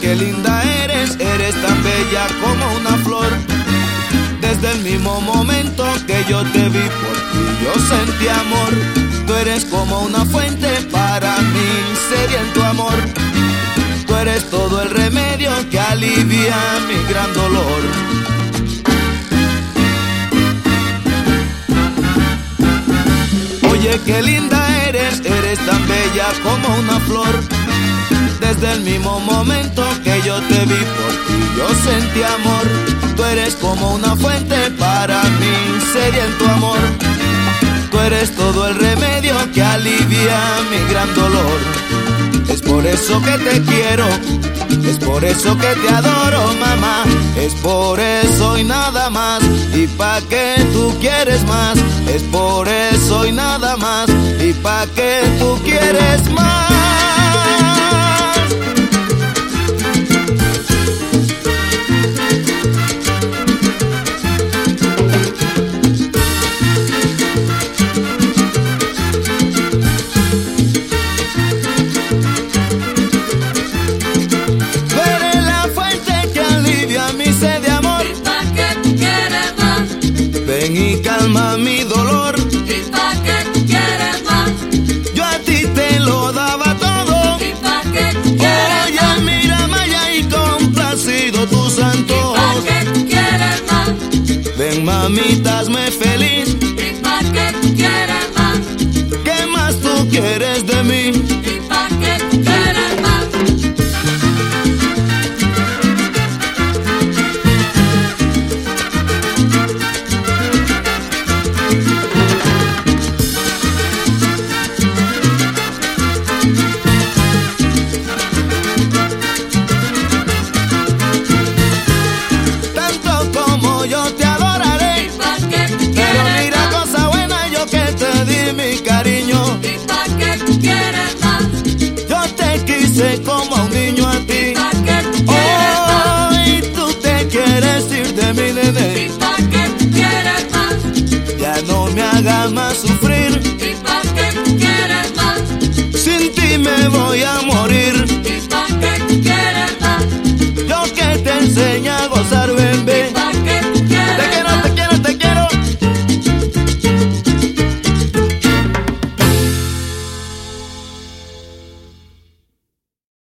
qué linda eres, eres tan bella como una flor. Desde el mismo momento que yo te vi por ti, yo sentí amor. Tú eres como una fuente para mí, sediento amor. Tú eres todo el remedio que alivia mi gran dolor. Oye, qué linda eres, eres tan bella como una flor. Desde el mismo momento que yo te vi por ti, yo sentí amor. Tú eres como una fuente para mí, sediento amor. Tú eres todo el remedio que alivia mi gran dolor. Es por eso que te quiero, es por eso que te adoro, mamá. Es por eso y nada más. Y pa' que tú quieres más. Es por eso y nada más. Y pa' que tú quieres más. Y calma mi dolor. ¿Y pa' qué tú quieres más? Yo a ti te lo daba todo. ¿Y pa' qué tú quieres Oye, más? mira, Maya, y complacido tus ¿Y pa' qué tú quieres más? Ven, mamita, hazme feliz. ¿Y pa' qué tú quieres más? ¿Qué más tú quieres de mí? Quise como a un niño a ¿Y ti. pa' qué tú quieres más? Hoy tú te quieres ir de mi ¿Y nene. pa' qué tú quieres más? Ya no me hagas más sufrir. ¿Y pa' qué tú quieres más? Sin ti me voy a morir.